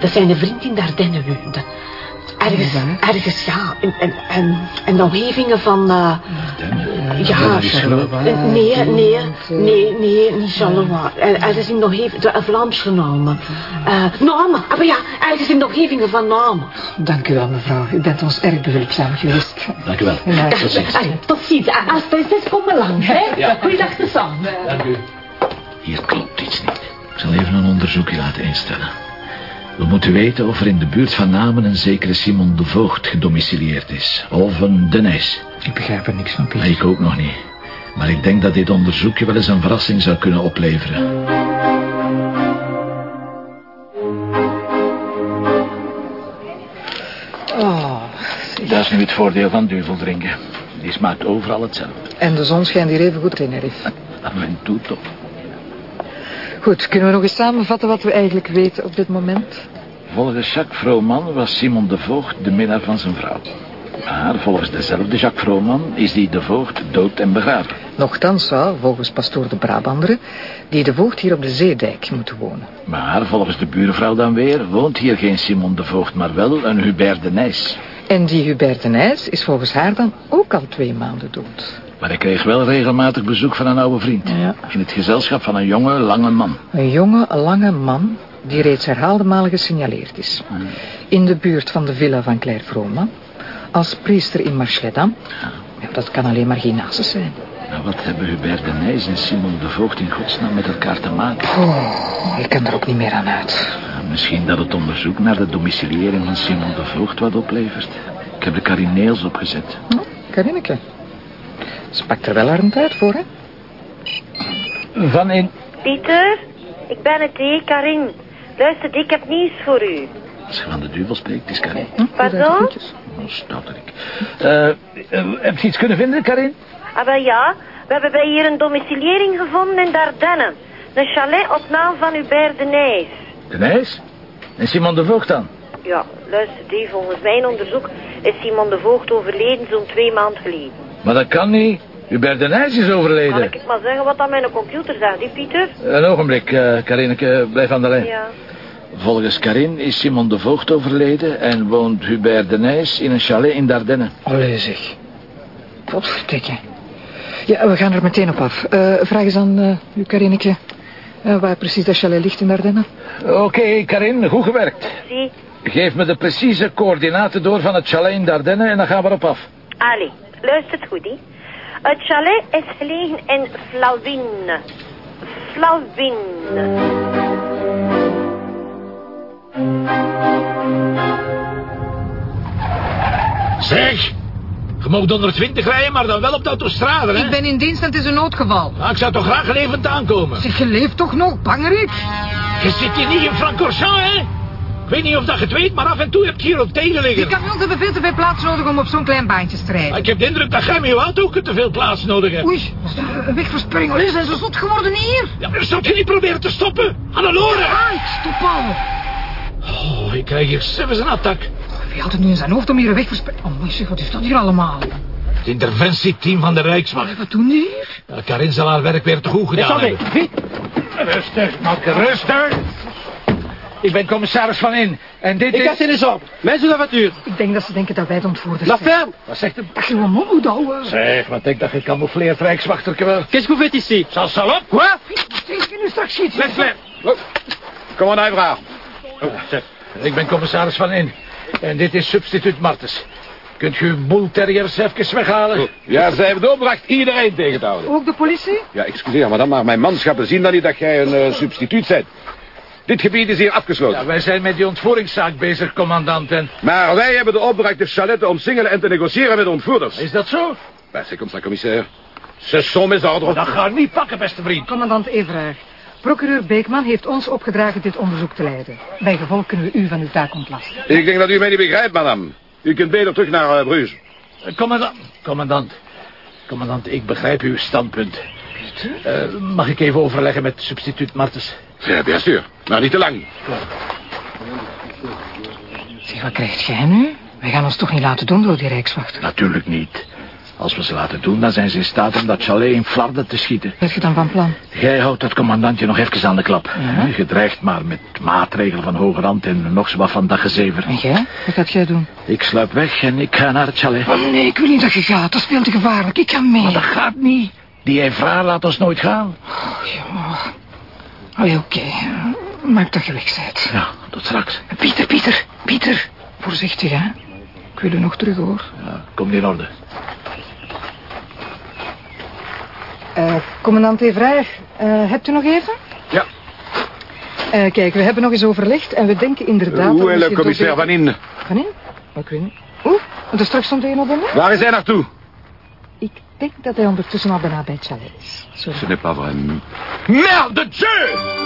dat zijn een vriend in Dardenne. Ergens, ergens, ja, in, in, in, in de omgevingen van... Uh, ja, nee, nee, nee, nee, niet Charleroi. Ergens in de omgevingen, Vlaamse namen. Uh, namen, maar ja, ergens in de omgevingen van namen. Dank u wel, mevrouw. U bent ons erg behulpzaam geweest. Dank u wel. Ja, tot ziens. Tot ziens. Als het is, kom maar langs, hè. Ja. Goeiedag, samen. Dank u. Hier klopt iets niet. Ik zal even een onderzoekje laten instellen. We moeten weten of er in de buurt van Namen een zekere Simon de Voogd gedomicilieerd is. Of een Denijs. Ik begrijp er niks van, Pieter. Ik ook nog niet. Maar ik denk dat dit onderzoekje wel eens een verrassing zou kunnen opleveren. Oh, Dat is nu het voordeel van duvel drinken. Die smaakt overal hetzelfde. En de zon schijnt hier even goed in, Tenerife. Af en toe toch. Goed, kunnen we nog eens samenvatten wat we eigenlijk weten op dit moment? Volgens Jacques Vrooman was Simon de Voogd de minnaar van zijn vrouw. Maar volgens dezelfde Jacques Vrooman is die de Voogd dood en begraven. Nochtans zou, volgens pastoor de Brabanderen, die de voogd hier op de Zeedijk moeten wonen. Maar volgens de buurvrouw dan weer woont hier geen Simon de Voogd, maar wel een Hubert de Nijs. En die Hubert de Nijs is volgens haar dan ook al twee maanden dood. Maar ik kreeg wel regelmatig bezoek van een oude vriend. Ja. In het gezelschap van een jonge, lange man. Een jonge, lange man die reeds herhaalde malen gesignaleerd is. In de buurt van de villa van Claire Vroma. Als priester in Marchedam. Ja, dat kan alleen maar geen nasus zijn. Nou, wat hebben Hubert de Nijs en Simon de Voogd in godsnaam met elkaar te maken? Oh, ik kan er ook niet meer aan uit. Misschien dat het onderzoek naar de domiciliëring van Simon de Voogd wat oplevert. Ik heb de karineels opgezet. Oh, Karineke. Ze pakt er wel haar een tijd voor, hè? Van in... Pieter, ik ben het, hé, Karin. Luister, ik heb nieuws voor u. Als je van de duivel spreekt, is Karin. Pardon? Oh, stouterik. Eh, heb je iets kunnen vinden, Karin? Ah, wel ja. We hebben bij hier een domiciliering gevonden in Dardenne. Een chalet op naam van Hubert de Nijs. De Nijs? En Simon de Voogd dan? Ja, luister, die, volgens mijn onderzoek is Simon de Voogd overleden zo'n twee maanden geleden. Maar dat kan niet. Hubert de Nijs is Kan overleden. ik het maar zeggen wat aan mijn computer zegt, die Pieter? Een ogenblik, eh Karineke, blijf aan de lijn. Ja. Volgens Karin is Simon de Voogd overleden... en woont Hubert de Nijs in een chalet in Dardenne. Allee, zeg. Potverdikke. Ja, we gaan er meteen op af. Eh, vraag eens aan uh, u, Karineke. eh, waar precies dat chalet ligt in Dardenne? Oké, Karin, goed gewerkt. Zie, Geef me de precieze coördinaten door van het chalet in Dardenne... en dan gaan we erop af. allee, luistert goed, hè. Het chalet is gelegen in Flauwine. Flauwine. Zeg, je mag 120 rijden, maar dan wel op de autostrade, hè? Ik ben in dienst en het is een noodgeval. Nou, ik zou toch graag levend aankomen. Zeg, je leeft toch nog, bangerik? Je zit hier niet in Francorchamps, hè? Ik weet niet of dat je het weet, maar af en toe heb je hier op tegen Die liggen. camions hebben veel te veel plaats nodig om op zo'n klein baantje te rijden. Ik heb de indruk dat jij met je auto ook te veel plaats nodig hebt. Oei, een wegversperring. Allee, zijn ze zot geworden hier? Ja, maar zou je niet proberen te stoppen? Hannelore! Ai, stop al. Oh, ik krijg hier zelfs een attack. Wie had het nu in zijn hoofd om hier een wegversperring... Oh, mooi zeg, wat is dat hier allemaal? Het interventieteam van de Rijkswacht. Wat doen die hier? Ja, Karin zal haar werk weer te goed gedaan hebben. Rustig, Makke, rustig. Ik ben commissaris van In. En dit Ik is... ga in de op. Mensen de voiture. Ik denk dat ze denken dat wij het ontvoerders La zijn. ferme. Wat zegt hem? Dat je een mond moet houden. Zeg, wat denk dat je camoufleerd rijkswachterke wel? Qu'est-ce que vous faites ici? Zal zal op? Quoi? Je nu straks schieten? Laisse faire. Kom maar naar vraag. Oh, ik ben commissaris van In. En dit is substituut Martens. Kunt u uw boel terriers even weghalen? Ja, zij hebben de opdracht iedereen tegen te houden. Ook de politie? Ja, excuseer, madame, maar mijn manschappen zien dan niet dat jij een eh, substituut bent. Dit gebied is hier afgesloten. Ja, wij zijn met die ontvoeringszaak bezig, commandant. En Maar wij hebben de opdracht de chalet te omsingelen en te negociëren met de ontvoerders. is dat zo? Ben, c'est comme ça, commissaire. Ce sont mes ordres. Dat gaat niet pakken, beste vriend. Commandant Everaar. Procureur Beekman heeft ons opgedragen dit onderzoek te leiden. Bij gevolg kunnen we u van uw taak ontlasten. Ik denk dat u mij niet begrijpt, madame. U kunt beter terug naar uh, Bruges. Eh, Commandant, commandant, commandant, ik begrijp uw standpunt. Eh, mag ik even overleggen met substituut Martens? Ja, bien sûr. Maar niet te lang. Zeg, wat krijgt jij nu? Wij gaan ons toch niet laten doen door die rijkswacht. Natuurlijk niet. Als we ze laten doen, dan zijn ze in staat om dat chalet in flarden te schieten. Wat je dan van plan? Jij houdt dat commandantje nog even aan de klap. Je dreigt maar met maatregelen van hoge rand en nog zo wat van dat gezever. En jij? Wat gaat jij doen? Ik sluip weg en ik ga naar het chalet. Oh nee, ik wil niet dat je gaat. Dat is veel te gevaarlijk. Ik ga mee. Maar dat gaat niet. Die Evra laat ons nooit gaan. Ja. Oh ja, oké. Maak dat je weg bent. Ja, tot straks. Pieter, Pieter, Pieter. Voorzichtig, hè. Ik wil u nog terug, hoor. Ja, komt in orde. Eh, commandant Evraer, eh, hebt u nog even? Ja. Eh, kijk, we hebben nog eens overlegd en we denken inderdaad... Hoe commissaire Van In? Van in? Ik weet niet. Oeh, want er straks stond hij nog bij mij. Waar is hij naartoe? Ik denk dat hij ondertussen al bijna bij het chalet is. Sorry. Ce n'est pas vrai. Merde de Dieu